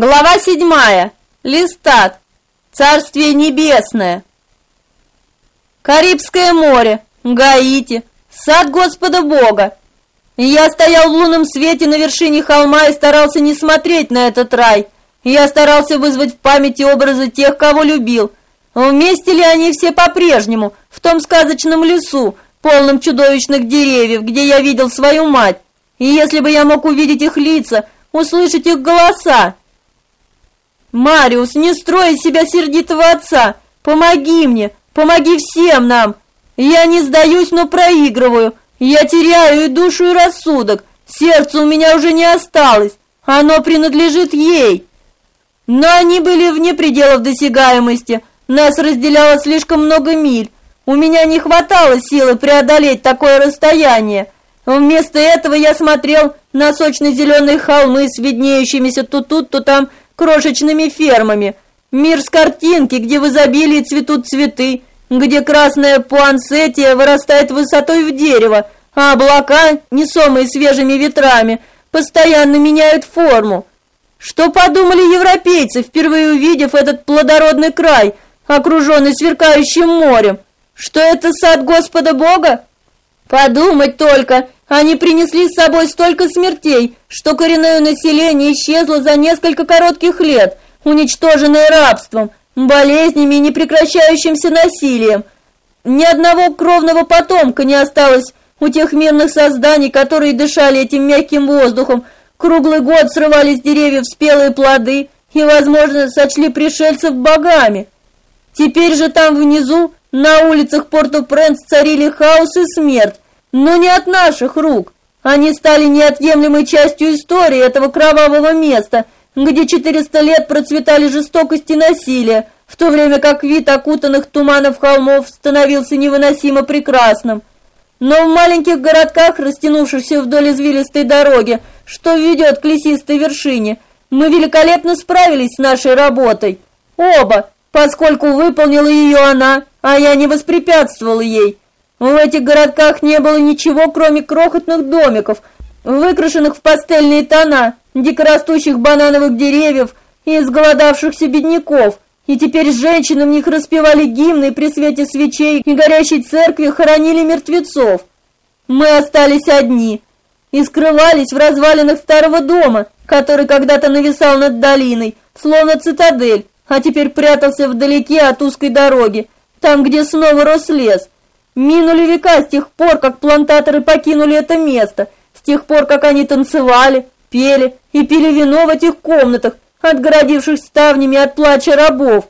Глава седьмая. Листат. Царствие небесное. Карибское море, Гаити, сад Господа Бога. Я стоял в лунном свете на вершине холма и старался не смотреть на этот рай. Я старался вызвать в памяти образы тех, кого любил. Вместе ли они все по-прежнему, в том сказочном лесу, полном чудовищных деревьев, где я видел свою мать? И если бы я мог увидеть их лица, услышать их голоса, Мариус, не строй из себя сердитого отца. Помоги мне, помоги всем нам. Я не сдаюсь, но проигрываю. Я теряю и душу, и рассудок. Сердце у меня уже не осталось. Оно принадлежит ей. Но они были вне пределов досягаемости. Нас разделяло слишком много миль. У меня не хватало силы преодолеть такое расстояние. Вместо этого я смотрел на сочно-зеленые холмы с виднеющимися то тут, то там крошечными фермами. Мир с картинки, где в изобилии цветут цветы, где красная пуансетия вырастает высотой в дерево, а облака, несомые свежими ветрами, постоянно меняют форму. Что подумали европейцы, впервые увидев этот плодородный край, окруженный сверкающим морем? Что это сад Господа Бога? Подумать только, они принесли с собой столько смертей, что коренное население исчезло за несколько коротких лет, уничтоженное рабством, болезнями и непрекращающимся насилием. Ни одного кровного потомка не осталось у тех мирных созданий, которые дышали этим мягким воздухом, круглый год срывали с деревьев спелые плоды и, возможно, сочли пришельцев богами. Теперь же там внизу, на улицах Порту-Пренс царили хаос и смерть, но не от наших рук. Они стали неотъемлемой частью истории этого кровавого места, где 400 лет процветали жестокость и насилие, в то время как вид окутанных туманов холмов становился невыносимо прекрасным. Но в маленьких городках, растянувшихся вдоль извилистой дороги, что ведет к лесистой вершине, мы великолепно справились с нашей работой. Оба, поскольку выполнила ее она, а я не воспрепятствовал ей. В этих городках не было ничего, кроме крохотных домиков, выкрашенных в пастельные тона, дикорастущих банановых деревьев и изголодавшихся бедняков, и теперь женщины в них распевали гимны при свете свечей и горящей церкви хоронили мертвецов. Мы остались одни и скрывались в развалинах старого дома, который когда-то нависал над долиной, словно цитадель, а теперь прятался вдалеке от узкой дороги, там, где снова рос лес. Минули века с тех пор, как плантаторы покинули это место, с тех пор, как они танцевали, пели и пили вино в этих комнатах, отгородивших ставнями от плача рабов.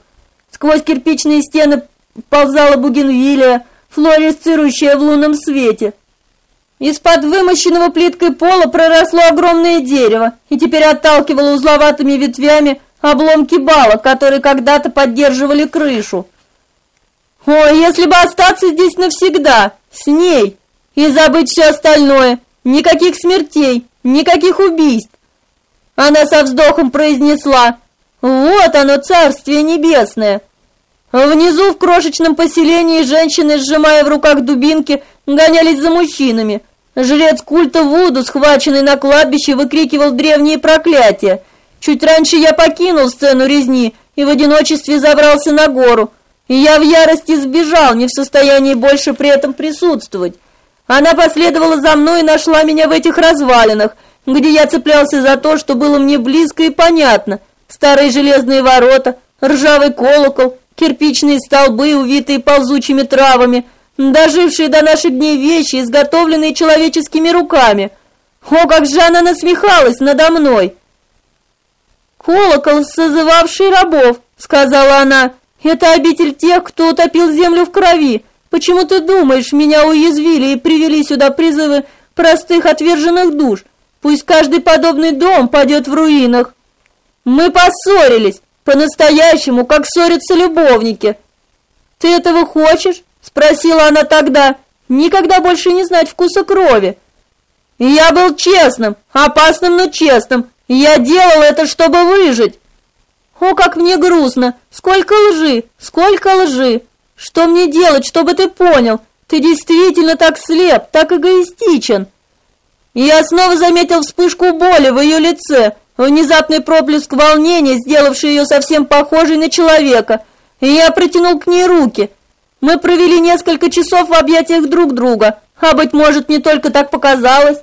Сквозь кирпичные стены ползала бугенвилия, флуоресцирующая в лунном свете. Из-под вымощенного плиткой пола проросло огромное дерево и теперь отталкивало узловатыми ветвями обломки балок, которые когда-то поддерживали крышу. О, если бы остаться здесь навсегда, с ней, и забыть все остальное, никаких смертей, никаких убийств. Она со вздохом произнесла, вот оно, Царствие Небесное. Внизу в крошечном поселении женщины, сжимая в руках дубинки, гонялись за мужчинами. Жрец культа Вуду, схваченный на кладбище, выкрикивал древние проклятия. Чуть раньше я покинул сцену резни и в одиночестве забрался на гору, и я в ярости сбежал, не в состоянии больше при этом присутствовать. Она последовала за мной и нашла меня в этих развалинах, где я цеплялся за то, что было мне близко и понятно. Старые железные ворота, ржавый колокол, кирпичные столбы, увитые ползучими травами, дожившие до наших дней вещи, изготовленные человеческими руками. О, как же она насмехалась надо мной! «Колокол, созывавший рабов», — сказала она, — это обитель тех, кто утопил землю в крови. Почему ты думаешь, меня уязвили и привели сюда призывы простых отверженных душ? Пусть каждый подобный дом падет в руинах. Мы поссорились, по-настоящему, как ссорятся любовники. Ты этого хочешь? Спросила она тогда. Никогда больше не знать вкуса крови. Я был честным, опасным, но честным. Я делал это, чтобы выжить. О, как мне грустно! Сколько лжи! Сколько лжи! Что мне делать, чтобы ты понял? Ты действительно так слеп, так эгоистичен!» И я снова заметил вспышку боли в ее лице. внезапный проблеск волнения, сделавший ее совсем похожей на человека, и я протянул к ней руки. Мы провели несколько часов в объятиях друг друга, а, быть может, не только так показалось.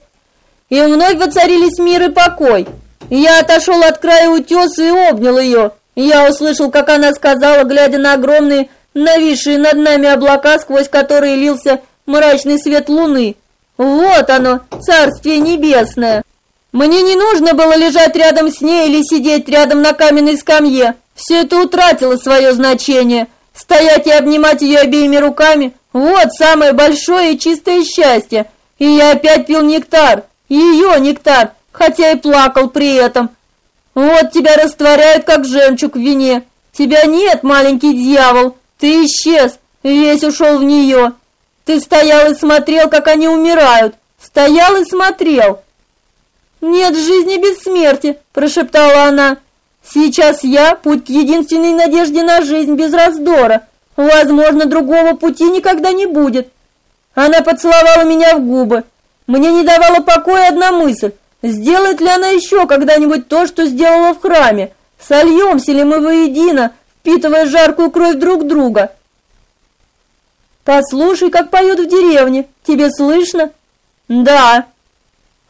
И вновь воцарились мир и покой. Я отошел от края утеса и обнял ее. Я услышал, как она сказала, глядя на огромные, нависшие над нами облака, сквозь которые лился мрачный свет луны. Вот оно, царствие небесное. Мне не нужно было лежать рядом с ней или сидеть рядом на каменной скамье. Все это утратило свое значение. Стоять и обнимать ее обеими руками – вот самое большое и чистое счастье. И я опять пил нектар, ее нектар, хотя и плакал при этом. Вот тебя растворяют, как жемчуг в вине. Тебя нет, маленький дьявол, ты исчез, весь ушел в нее. Ты стоял и смотрел, как они умирают. Стоял и смотрел. «Нет жизни без смерти», – прошептала она. «Сейчас я – путь к единственной надежде на жизнь без раздора. Возможно, другого пути никогда не будет». Она поцеловала меня в губы. Мне не давала покоя одна мысль. Сделает ли она еще когда-нибудь то, что сделала в храме? Сольемся ли мы воедино, впитывая жаркую кровь друг друга? Послушай, как поют в деревне. Тебе слышно? Да.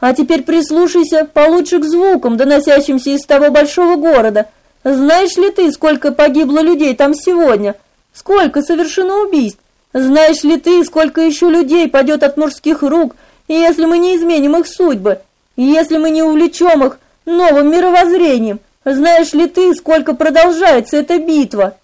А теперь прислушайся получше к звукам, доносящимся из того большого города. Знаешь ли ты, сколько погибло людей там сегодня? Сколько совершено убийств? Знаешь ли ты, сколько еще людей падет от мужских рук, если мы не изменим их судьбы? Если мы не увлечем их новым мировоззрением? Знаешь ли ты, сколько продолжается эта битва?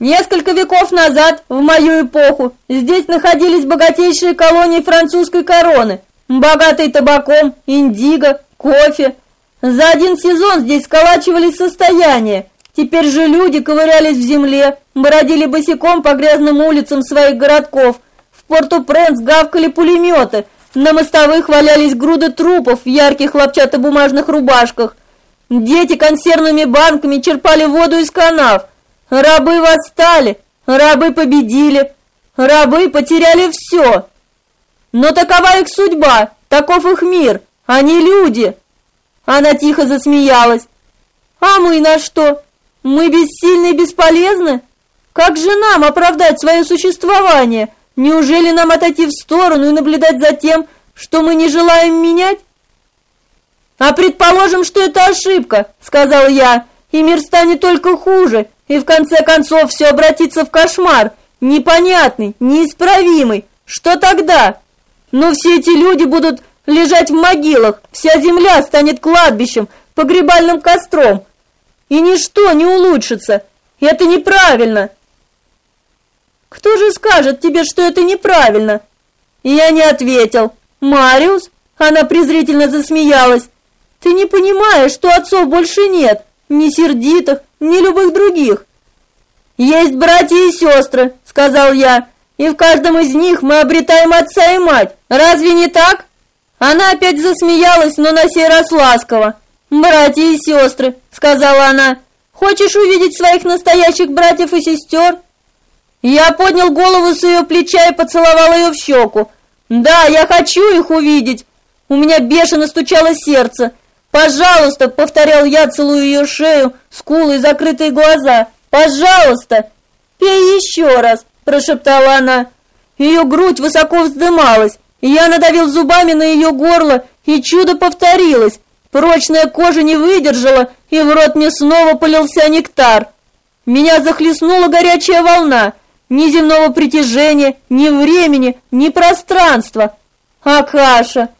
Несколько веков назад, в мою эпоху, здесь находились богатейшие колонии французской короны, богатые табаком, индиго, кофе. За один сезон здесь сколачивались состояния. Теперь же люди ковырялись в земле, бродили босиком по грязным улицам своих городков. В Порту-Пренс гавкали пулеметы, на мостовых валялись груды трупов в ярких хлопчатобумажных рубашках. Дети консервными банками черпали воду из канав. Рабы восстали, рабы победили, рабы потеряли все. Но такова их судьба, таков их мир, они люди. Она тихо засмеялась. А мы на что? Мы бессильны и бесполезны? Как же нам оправдать свое существование? Неужели нам отойти в сторону и наблюдать за тем, что мы не желаем менять? А предположим, что это ошибка, сказал я, и мир станет только хуже, и в конце концов все обратится в кошмар, непонятный, неисправимый. Что тогда? Но все эти люди будут лежать в могилах, вся земля станет кладбищем, погребальным костром, и ничто не улучшится. Это неправильно. Кто же скажет тебе, что это неправильно? И я не ответил. Мариус? Она презрительно засмеялась. Ты не понимаешь, что отцов больше нет, ни сердитых, ни любых других. Есть братья и сестры, сказал я, и в каждом из них мы обретаем отца и мать. Разве не так? Она опять засмеялась, но на сей раз ласково. «Братья и сестры», — сказала она, — «хочешь увидеть своих настоящих братьев и сестер?» Я поднял голову с ее плеча и поцеловал ее в щеку. «Да, я хочу их увидеть!» У меня бешено стучало сердце. «Пожалуйста!» — повторял я, целуя ее шею, скулы и закрытые глаза. «Пожалуйста!» «Пей еще раз!» — прошептала она. Ее грудь высоко вздымалась, я надавил зубами на ее горло, и чудо повторилось. Прочная кожа не выдержала, и в рот мне снова полился нектар. Меня захлестнула горячая волна. Ни земного притяжения, ни времени, ни пространства. Акаша!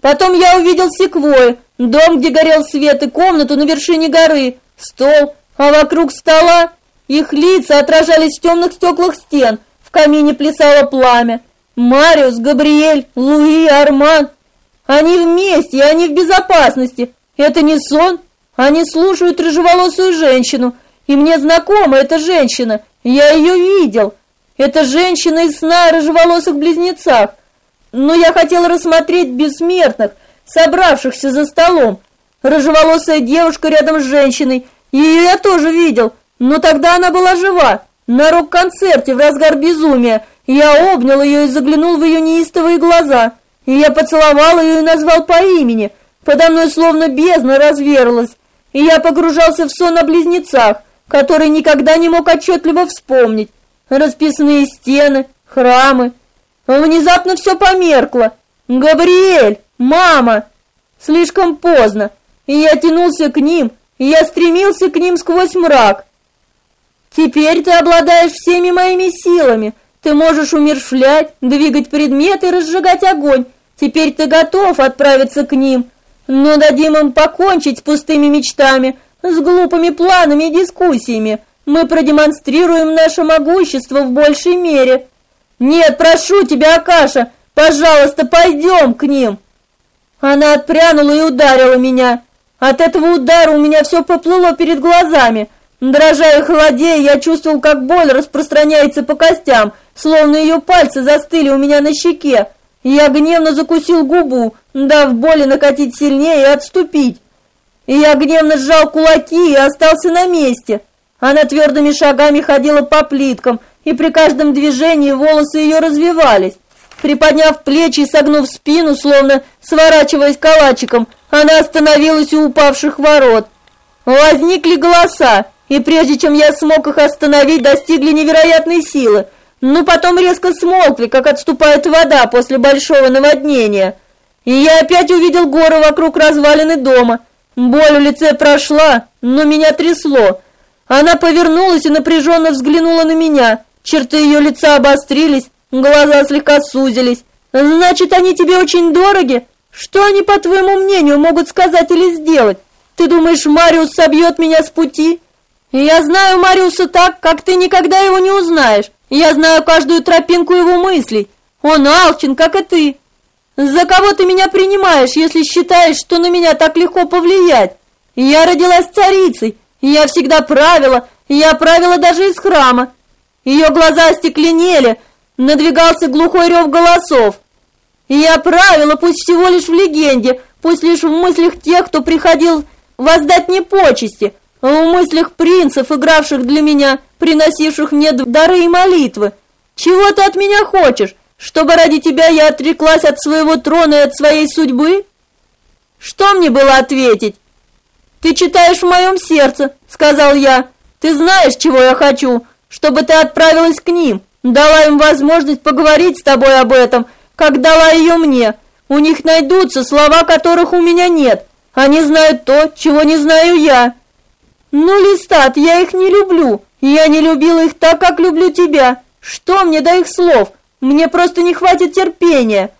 Потом я увидел секвой, дом, где горел свет, и комнату на вершине горы, стол, а вокруг стола их лица отражались в темных стеклах стен, в камине плясало пламя. Мариус, Габриэль, Луи, Арман. Они вместе, они в безопасности. Это не сон. Они слушают рыжеволосую женщину. И мне знакома эта женщина. Я ее видел. Это женщина из сна о рыжеволосых близнецах но я хотел рассмотреть бессмертных, собравшихся за столом. Рыжеволосая девушка рядом с женщиной, ее я тоже видел, но тогда она была жива. На рок-концерте в разгар безумия я обнял ее и заглянул в ее неистовые глаза. И я поцеловал ее и назвал по имени. Подо мной словно бездна разверлась, и я погружался в сон о близнецах, который никогда не мог отчетливо вспомнить. Расписные стены, храмы. Внезапно все померкло. «Габриэль! Мама!» Слишком поздно, я тянулся к ним, и я стремился к ним сквозь мрак. Теперь ты обладаешь всеми моими силами. Ты можешь умершвлять, двигать предметы разжигать огонь. Теперь ты готов отправиться к ним. Но дадим им покончить с пустыми мечтами, с глупыми планами и дискуссиями. Мы продемонстрируем наше могущество в большей мере. Нет, прошу тебя, Акаша, пожалуйста, пойдем к ним. Она отпрянула и ударила меня. От этого удара у меня все поплыло перед глазами. Дрожа и холодея, я чувствовал, как боль распространяется по костям, словно ее пальцы застыли у меня на щеке. Я гневно закусил губу, дав боли накатить сильнее и отступить. И я гневно сжал кулаки и остался на месте. Она твердыми шагами ходила по плиткам, и при каждом движении волосы ее развивались. Приподняв плечи и согнув спину, словно сворачиваясь калачиком, она остановилась у упавших ворот. Возникли голоса, и прежде чем я смог их остановить, достигли невероятной силы но потом резко смолкли, как отступает вода после большого наводнения. И я опять увидел горы вокруг развалины дома. Боль в лице прошла, но меня трясло. Она повернулась и напряженно взглянула на меня. Черты ее лица обострились, глаза слегка сузились. «Значит, они тебе очень дороги? Что они, по твоему мнению, могут сказать или сделать? Ты думаешь, Мариус собьет меня с пути?» «Я знаю Мариуса так, как ты никогда его не узнаешь. Я знаю каждую тропинку его мыслей. Он алчен, как и ты. За кого ты меня принимаешь, если считаешь, что на меня так легко повлиять? Я родилась царицей, я всегда правила, я правила даже из храма. Ее глаза остекленели, надвигался глухой рев голосов. Я правила, пусть всего лишь в легенде, пусть лишь в мыслях тех, кто приходил воздать мне почести, в мыслях принцев, игравших для меня, приносивших мне дары и молитвы. Чего ты от меня хочешь? Чтобы ради тебя я отреклась от своего трона и от своей судьбы? Что мне было ответить? Ты читаешь в моем сердце, сказал я. Ты знаешь, чего я хочу, чтобы ты отправилась к ним, дала им возможность поговорить с тобой об этом, как дала ее мне. У них найдутся слова, которых у меня нет. Они знают то, чего не знаю я. Ну, Листат, я их не люблю. Я не любила их так, как люблю тебя. Что мне до их слов? Мне просто не хватит терпения.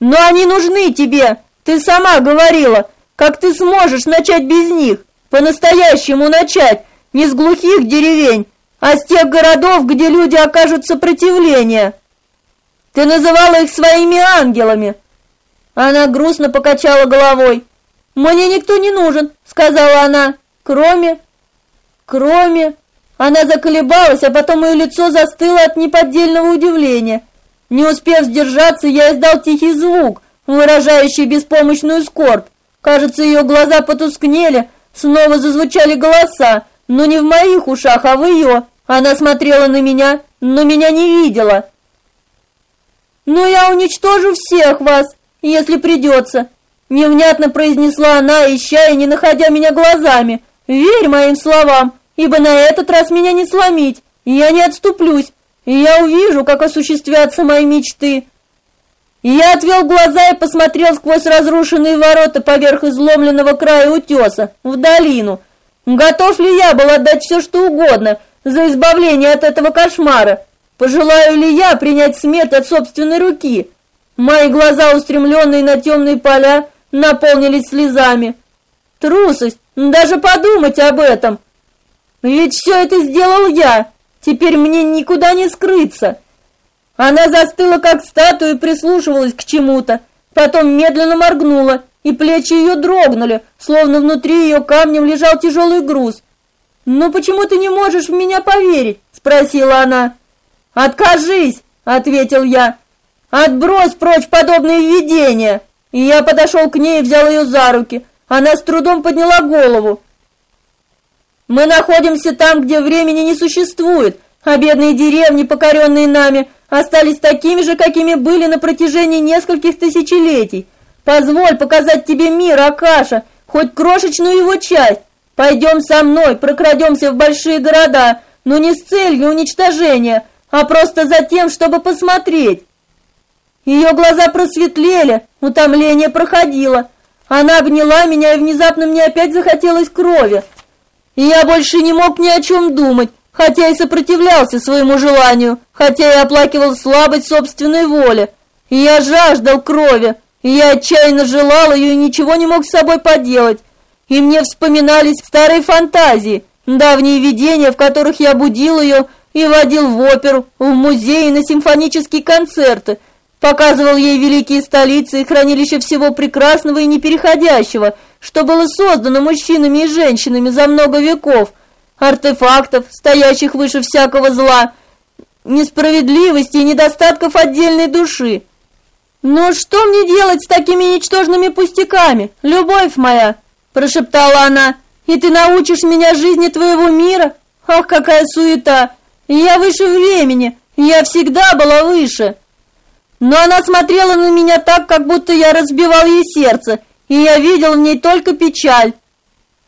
Но они нужны тебе. Ты сама говорила, как ты сможешь начать без них. По-настоящему начать, не с глухих деревень, а с тех городов, где люди окажут сопротивление. Ты называла их своими ангелами. Она грустно покачала головой. Мне никто не нужен, сказала она, кроме кроме она заколебалась, а потом ее лицо застыло от неподдельного удивления. Не успев сдержаться, я издал тихий звук, выражающий беспомощную скорбь. Кажется, ее глаза потускнели, снова зазвучали голоса, но не в моих ушах, а в ее. Она смотрела на меня, но меня не видела. «Но я уничтожу всех вас, если придется», — невнятно произнесла она, ища и не находя меня глазами. «Верь моим словам, ибо на этот раз меня не сломить, я не отступлюсь, и я увижу, как осуществятся мои мечты. И я отвел глаза и посмотрел сквозь разрушенные ворота поверх изломленного края утеса, в долину. Готов ли я был отдать все, что угодно, за избавление от этого кошмара? Пожелаю ли я принять смерть от собственной руки? Мои глаза, устремленные на темные поля, наполнились слезами. Трусость, даже подумать об этом — ведь все это сделал я. Теперь мне никуда не скрыться. Она застыла как статуя прислушивалась к чему-то. Потом медленно моргнула, и плечи ее дрогнули, словно внутри ее камнем лежал тяжелый груз. «Ну почему ты не можешь в меня поверить?» – спросила она. «Откажись!» – ответил я. «Отбрось прочь подобные видения!» И я подошел к ней и взял ее за руки. Она с трудом подняла голову. Мы находимся там, где времени не существует, а бедные деревни, покоренные нами, остались такими же, какими были на протяжении нескольких тысячелетий. Позволь показать тебе мир, Акаша, хоть крошечную его часть. Пойдем со мной, прокрадемся в большие города, но не с целью уничтожения, а просто за тем, чтобы посмотреть. Ее глаза просветлели, утомление проходило. Она обняла меня, и внезапно мне опять захотелось крови. И я больше не мог ни о чем думать, хотя и сопротивлялся своему желанию, хотя и оплакивал слабость собственной воли. И я жаждал крови, и я отчаянно желал ее и ничего не мог с собой поделать. И мне вспоминались старые фантазии, давние видения, в которых я будил ее и водил в оперу, в музей, на симфонические концерты, показывал ей великие столицы и хранилище всего прекрасного и непереходящего, что было создано мужчинами и женщинами за много веков, артефактов, стоящих выше всякого зла, несправедливости и недостатков отдельной души. Но что мне делать с такими ничтожными пустяками, любовь моя?» – прошептала она. «И ты научишь меня жизни твоего мира? Ах, какая суета! Я выше времени, я всегда была выше!» Но она смотрела на меня так, как будто я разбивал ей сердце, и я видел в ней только печаль.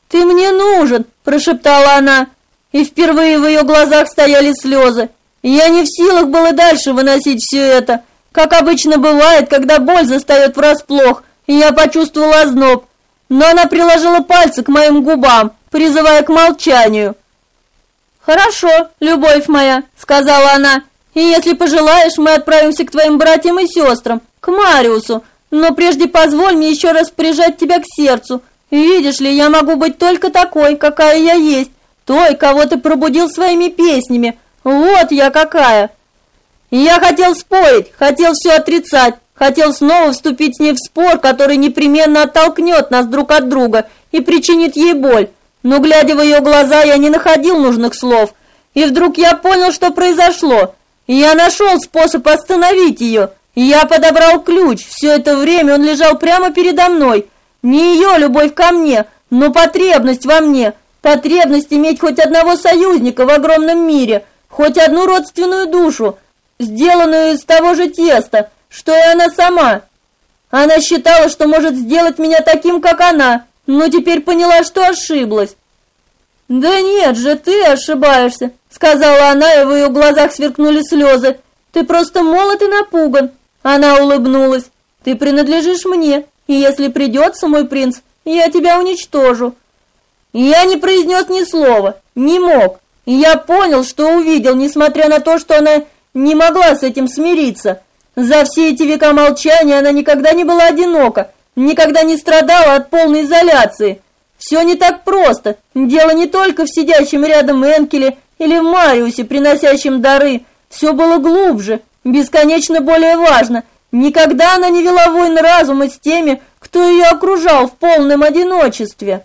«Ты мне нужен!» – прошептала она, и впервые в ее глазах стояли слезы. Я не в силах был и дальше выносить все это, как обычно бывает, когда боль застает врасплох, и я почувствовал озноб. Но она приложила пальцы к моим губам, призывая к молчанию. «Хорошо, любовь моя», — сказала она, — «и если пожелаешь, мы отправимся к твоим братьям и сестрам, к Мариусу, но прежде позволь мне еще раз прижать тебя к сердцу. Видишь ли, я могу быть только такой, какая я есть, той, кого ты пробудил своими песнями. Вот я какая!» я хотел спорить, хотел все отрицать, хотел снова вступить с ней в спор, который непременно оттолкнет нас друг от друга и причинит ей боль. Но, глядя в ее глаза, я не находил нужных слов. И вдруг я понял, что произошло. Я нашел способ остановить ее. Я подобрал ключ. Все это время он лежал прямо передо мной. Не ее любовь ко мне, но потребность во мне. Потребность иметь хоть одного союзника в огромном мире, хоть одну родственную душу, сделанную из того же теста, что и она сама. Она считала, что может сделать меня таким, как она, но теперь поняла, что ошиблась. «Да нет же, ты ошибаешься», — сказала она, и в ее глазах сверкнули слезы. «Ты просто молод и напуган». Она улыбнулась. «Ты принадлежишь мне, и если придется, мой принц, я тебя уничтожу». Я не произнес ни слова, не мог. Я понял, что увидел, несмотря на то, что она не могла с этим смириться. За все эти века молчания она никогда не была одинока, никогда не страдала от полной изоляции. Все не так просто. Дело не только в сидящем рядом Энкеле или в Мариусе, приносящем дары. Все было глубже, бесконечно более важно. Никогда она не вела войн разума с теми, кто ее окружал в полном одиночестве.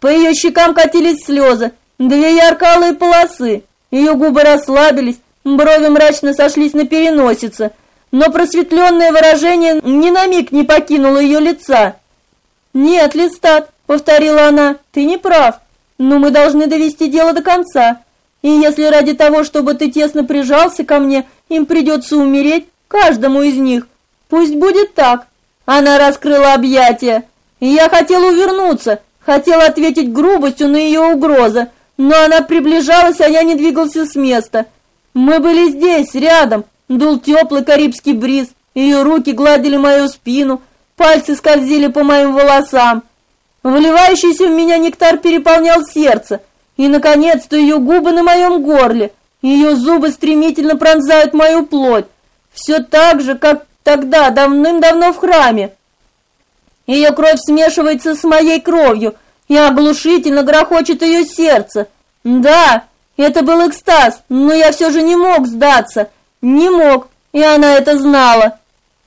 По ее щекам катились слезы, две яркалые полосы. Ее губы расслабились, Брови мрачно сошлись на переносице, но просветленное выражение ни на миг не покинуло ее лица. «Нет, Листат», — повторила она, — «ты не прав, но мы должны довести дело до конца. И если ради того, чтобы ты тесно прижался ко мне, им придется умереть, каждому из них, пусть будет так». Она раскрыла объятия, я хотел увернуться, хотел ответить грубостью на ее угрозы, но она приближалась, а я не двигался с места — мы были здесь, рядом. Дул теплый карибский бриз. Ее руки гладили мою спину, пальцы скользили по моим волосам. Вливающийся в меня нектар переполнял сердце. И, наконец-то, ее губы на моем горле. Ее зубы стремительно пронзают мою плоть. Все так же, как тогда, давным-давно в храме. Ее кровь смешивается с моей кровью, и оглушительно грохочет ее сердце. Да, это был экстаз, но я все же не мог сдаться. Не мог, и она это знала.